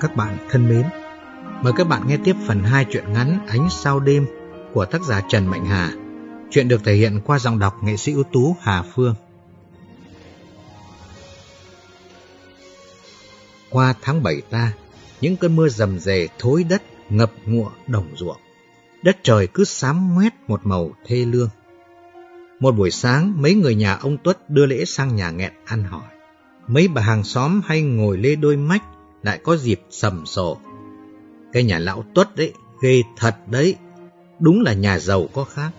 các bạn thân mến. Mời các bạn nghe tiếp phần 2 truyện ngắn Ánh sao đêm của tác giả Trần Mạnh Hà. Chuyện được thể hiện qua giọng đọc nghệ sĩ ưu tú Hà Phương. Qua tháng 7 ta, những cơn mưa rầm rề thối đất ngập ngụa đồng ruộng. Đất trời cứ xám ngoét một màu thê lương. Một buổi sáng, mấy người nhà ông Tuất đưa lễ sang nhà nghẹn ăn hỏi. Mấy bà hàng xóm hay ngồi lê đôi mách lại có dịp sầm sổ. Cái nhà lão Tuất đấy, ghê thật đấy, đúng là nhà giàu có khác.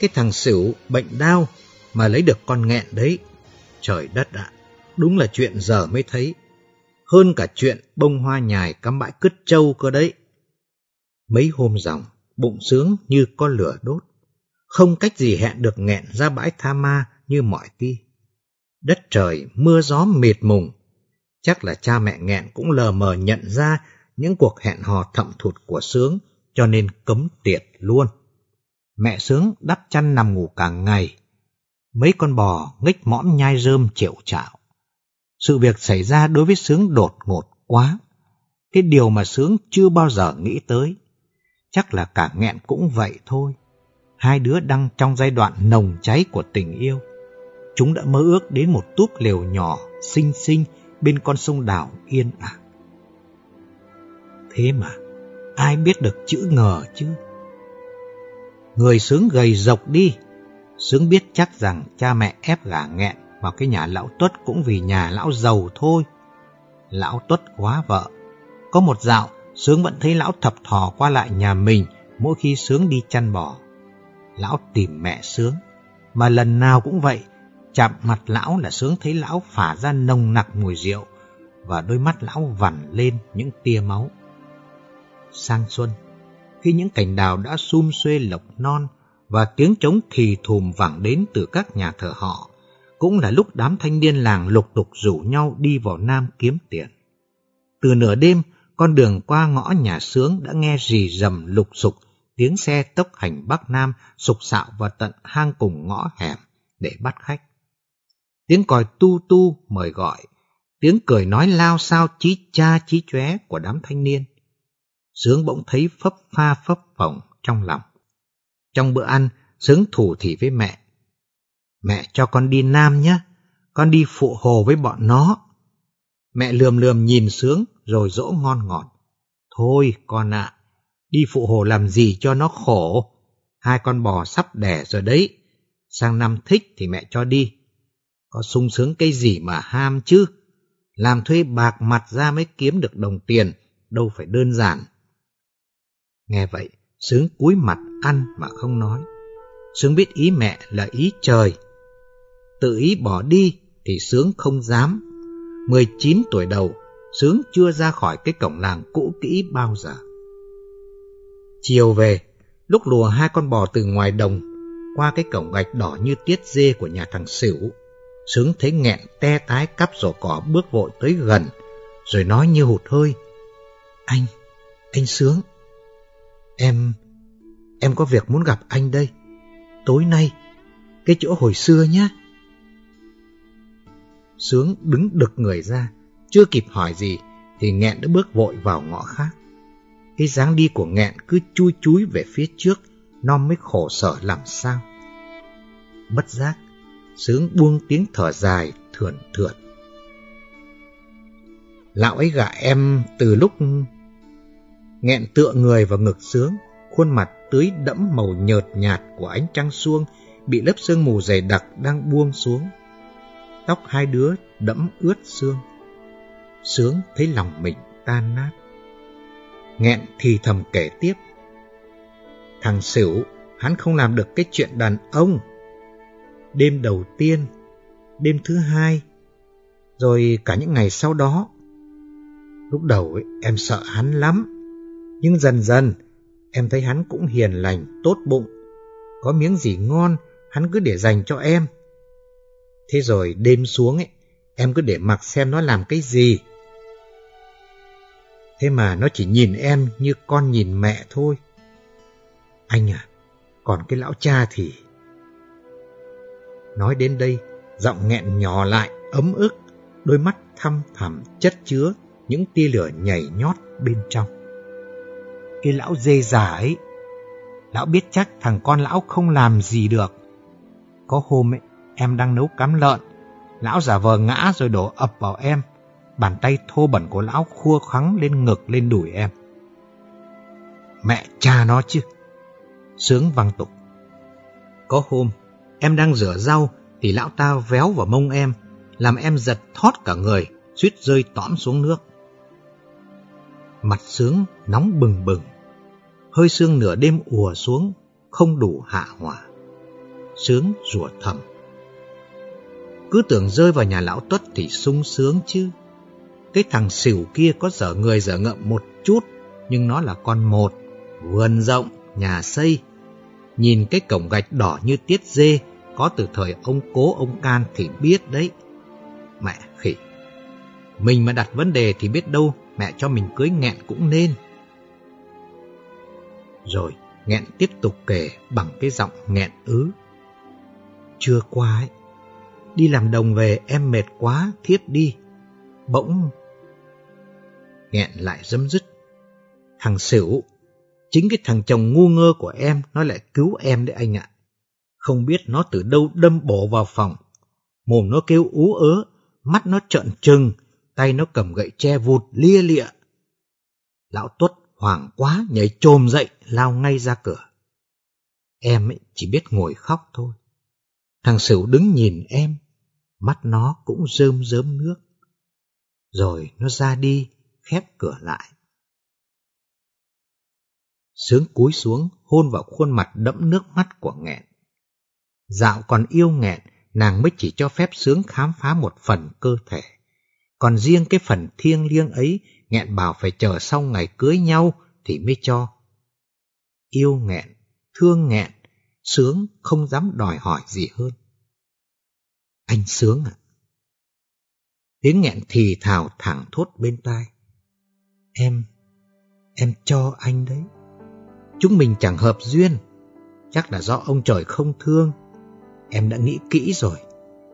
Cái thằng xỉu bệnh đau mà lấy được con nghẹn đấy, trời đất ạ, đúng là chuyện giờ mới thấy. Hơn cả chuyện bông hoa nhài cắm bãi cứt trâu cơ đấy. Mấy hôm dòng, bụng sướng như có lửa đốt. Không cách gì hẹn được nghẹn ra bãi tha ma như mọi khi. Đất trời, mưa gió mệt mùng. Chắc là cha mẹ nghẹn cũng lờ mờ nhận ra những cuộc hẹn hò thậm thụt của Sướng, cho nên cấm tiệt luôn. Mẹ Sướng đắp chăn nằm ngủ cả ngày. Mấy con bò nghích mõm nhai rơm triệu chạo. Sự việc xảy ra đối với Sướng đột ngột quá. Cái điều mà Sướng chưa bao giờ nghĩ tới. Chắc là cả nghẹn cũng vậy thôi. Hai đứa đang trong giai đoạn nồng cháy của tình yêu. Chúng đã mơ ước đến một túp lều nhỏ, xinh xinh bên con sông đảo yên ả. Thế mà, ai biết được chữ ngờ chứ? Người sướng gầy dọc đi, sướng biết chắc rằng cha mẹ ép gả nghẹn vào cái nhà lão tuất cũng vì nhà lão giàu thôi. Lão tuất quá vợ. Có một dạo, sướng vẫn thấy lão thập thò qua lại nhà mình mỗi khi sướng đi chăn bò. Lão tìm mẹ sướng, mà lần nào cũng vậy, chạm mặt lão là sướng thấy lão phả ra nồng nặc mùi rượu và đôi mắt lão vằn lên những tia máu. Sang xuân, khi những cành đào đã sum xuê lộc non và tiếng trống thì thùm vẳng đến từ các nhà thờ họ, cũng là lúc đám thanh niên làng lục tục rủ nhau đi vào Nam kiếm tiền. Từ nửa đêm, con đường qua ngõ nhà sướng đã nghe rì rầm lục sục tiếng xe tốc hành Bắc Nam sục sạo vào tận hang cùng ngõ hẻm để bắt khách. Tiếng còi tu tu mời gọi, tiếng cười nói lao sao chí cha chí chóe của đám thanh niên. Sướng bỗng thấy phấp pha phấp phỏng trong lòng. Trong bữa ăn, Sướng thủ thì với mẹ. Mẹ cho con đi Nam nhé, con đi phụ hồ với bọn nó. Mẹ lườm lườm nhìn Sướng rồi dỗ ngon ngọt. Thôi con ạ, đi phụ hồ làm gì cho nó khổ. Hai con bò sắp đẻ rồi đấy. Sang năm thích thì mẹ cho đi. Có sung sướng cái gì mà ham chứ? Làm thuê bạc mặt ra mới kiếm được đồng tiền, đâu phải đơn giản. Nghe vậy, Sướng cúi mặt ăn mà không nói. Sướng biết ý mẹ là ý trời. Tự ý bỏ đi thì Sướng không dám. 19 tuổi đầu, Sướng chưa ra khỏi cái cổng làng cũ kỹ bao giờ. Chiều về, lúc lùa hai con bò từ ngoài đồng qua cái cổng gạch đỏ như tiết dê của nhà thằng Sửu, Sướng thấy nghẹn te tái cắp rổ cỏ bước vội tới gần, rồi nói như hụt hơi. Anh, anh Sướng, em, em có việc muốn gặp anh đây. Tối nay, cái chỗ hồi xưa nhé. Sướng đứng đực người ra, chưa kịp hỏi gì thì nghẹn đã bước vội vào ngõ khác. Cái dáng đi của nghẹn cứ chui chúi về phía trước, non mới khổ sở làm sao. Bất giác, sướng buông tiếng thở dài, thườn thượt. Lão ấy gạ em từ lúc nghẹn tựa người vào ngực sướng, khuôn mặt tưới đẫm màu nhợt nhạt của ánh trăng xuông bị lớp sương mù dày đặc đang buông xuống. Tóc hai đứa đẫm ướt sương, Sướng thấy lòng mình tan nát. Nghẹn thì thầm kể tiếp. Thằng Sửu, hắn không làm được cái chuyện đàn ông. Đêm đầu tiên, đêm thứ hai, rồi cả những ngày sau đó. Lúc đầu ấy, em sợ hắn lắm, nhưng dần dần em thấy hắn cũng hiền lành, tốt bụng. Có miếng gì ngon, hắn cứ để dành cho em. Thế rồi đêm xuống ấy, em cứ để mặc xem nó làm cái gì. Thế mà nó chỉ nhìn em như con nhìn mẹ thôi. Anh à, còn cái lão cha thì... Nói đến đây, giọng nghẹn nhỏ lại, ấm ức, đôi mắt thăm thẳm chất chứa những tia lửa nhảy nhót bên trong. Cái lão dê già ấy, lão biết chắc thằng con lão không làm gì được. Có hôm ấy, em đang nấu cám lợn, lão giả vờ ngã rồi đổ ập vào em. Bàn tay thô bẩn của lão khua khắng lên ngực lên đùi em. Mẹ cha nó chứ. Sướng văng tục. Có hôm, em đang rửa rau thì lão ta véo vào mông em, làm em giật thót cả người, suýt rơi tõm xuống nước. Mặt sướng nóng bừng bừng, hơi sương nửa đêm ùa xuống, không đủ hạ hỏa. Sướng rủa thầm. Cứ tưởng rơi vào nhà lão tuất thì sung sướng chứ. Cái thằng xỉu kia có dở người dở ngậm một chút, nhưng nó là con một, vườn rộng, nhà xây. Nhìn cái cổng gạch đỏ như tiết dê, có từ thời ông cố ông can thì biết đấy. Mẹ khỉ, mình mà đặt vấn đề thì biết đâu mẹ cho mình cưới nghẹn cũng nên. Rồi nghẹn tiếp tục kể bằng cái giọng nghẹn ứ. Chưa qua ấy, đi làm đồng về em mệt quá, thiếp đi. Bỗng nghẹn lại dấm dứt. Thằng xỉu, chính cái thằng chồng ngu ngơ của em nó lại cứu em đấy anh ạ. Không biết nó từ đâu đâm bổ vào phòng. Mồm nó kêu ú ớ, mắt nó trợn trừng, tay nó cầm gậy che vụt lia lịa. Lão Tuất hoảng quá nhảy trồm dậy lao ngay ra cửa. Em ấy chỉ biết ngồi khóc thôi. Thằng Sửu đứng nhìn em, mắt nó cũng rơm rớm nước. Rồi nó ra đi, khép cửa lại. Sướng cúi xuống hôn vào khuôn mặt đẫm nước mắt của nghẹn. Dạo còn yêu nghẹn, nàng mới chỉ cho phép sướng khám phá một phần cơ thể. Còn riêng cái phần thiêng liêng ấy, nghẹn bảo phải chờ sau ngày cưới nhau thì mới cho. Yêu nghẹn, thương nghẹn, sướng không dám đòi hỏi gì hơn. Anh sướng à? Tiếng nghẹn thì thào thẳng thốt bên tai. Em, em cho anh đấy. Chúng mình chẳng hợp duyên. Chắc là do ông trời không thương. Em đã nghĩ kỹ rồi.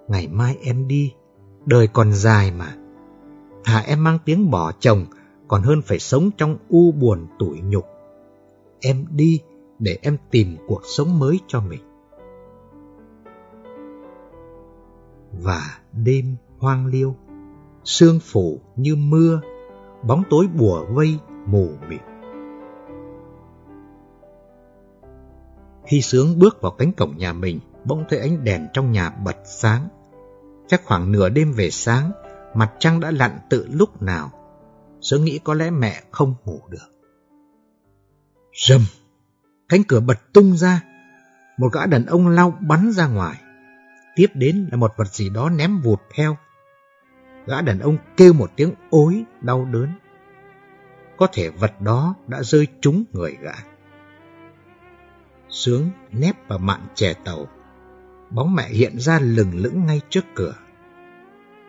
Ngày mai em đi. Đời còn dài mà. Thà em mang tiếng bỏ chồng còn hơn phải sống trong u buồn tủi nhục. Em đi để em tìm cuộc sống mới cho mình. Và đêm hoang liêu, sương phủ như mưa, bóng tối bùa vây mù mịt. Khi sướng bước vào cánh cổng nhà mình, bỗng thấy ánh đèn trong nhà bật sáng. Chắc khoảng nửa đêm về sáng, mặt trăng đã lặn tự lúc nào. Sướng nghĩ có lẽ mẹ không ngủ được. Rầm! Cánh cửa bật tung ra. Một gã đàn ông lao bắn ra ngoài. Tiếp đến là một vật gì đó ném vụt theo. Gã đàn ông kêu một tiếng ối đau đớn. Có thể vật đó đã rơi trúng người gã. Sướng nép vào mạn chè tàu. Bóng mẹ hiện ra lừng lững ngay trước cửa.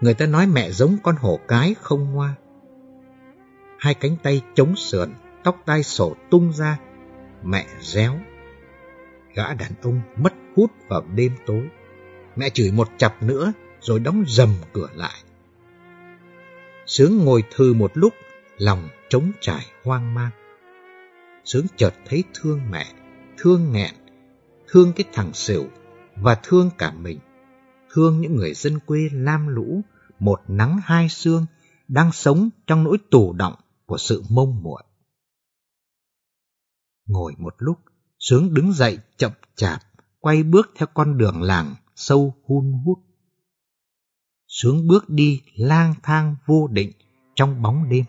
Người ta nói mẹ giống con hổ cái không hoa. Hai cánh tay chống sườn, tóc tai sổ tung ra, mẹ réo. Gã đàn ông mất hút vào đêm tối. Mẹ chửi một chặp nữa rồi đóng dầm cửa lại. Sướng ngồi thư một lúc, lòng trống trải hoang mang. Sướng chợt thấy thương mẹ, thương nghẹn, thương cái thằng xỉu và thương cả mình. Thương những người dân quê lam lũ, một nắng hai sương, đang sống trong nỗi tù động của sự mông muội. Ngồi một lúc, Sướng đứng dậy chậm chạp, quay bước theo con đường làng sâu hun hút. Sướng bước đi lang thang vô định trong bóng đêm.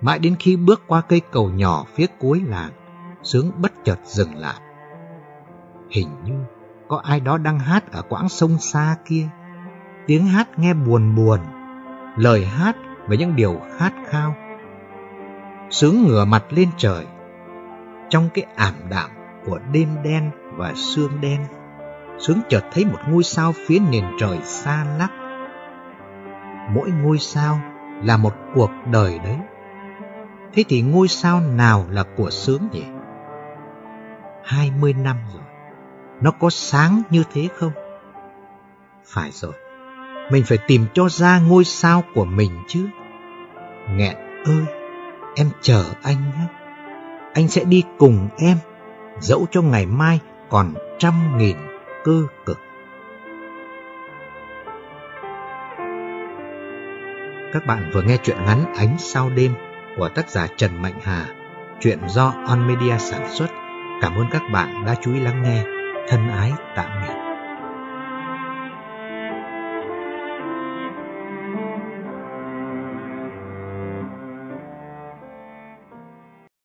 Mãi đến khi bước qua cây cầu nhỏ phía cuối làng, Sướng bất chợt dừng lại. Hình như có ai đó đang hát ở quãng sông xa kia. Tiếng hát nghe buồn buồn, lời hát và những điều khát khao. Sướng ngửa mặt lên trời, trong cái ảm đạm của đêm đen và sương đen, Sướng chợt thấy một ngôi sao phía nền trời xa lắc. Mỗi ngôi sao là một cuộc đời đấy. Thế thì ngôi sao nào là của Sướng nhỉ? Hai mươi năm rồi, nó có sáng như thế không? Phải rồi, mình phải tìm cho ra ngôi sao của mình chứ. nghẹn ơi, em chờ anh nhé. Anh sẽ đi cùng em, dẫu cho ngày mai còn trăm nghìn cơ cực. Các bạn vừa nghe chuyện ngắn Ánh sao đêm của tác giả Trần Mạnh Hà, chuyện do On Media sản xuất. Cảm ơn các bạn đã chú ý lắng nghe. Thân ái tạm biệt.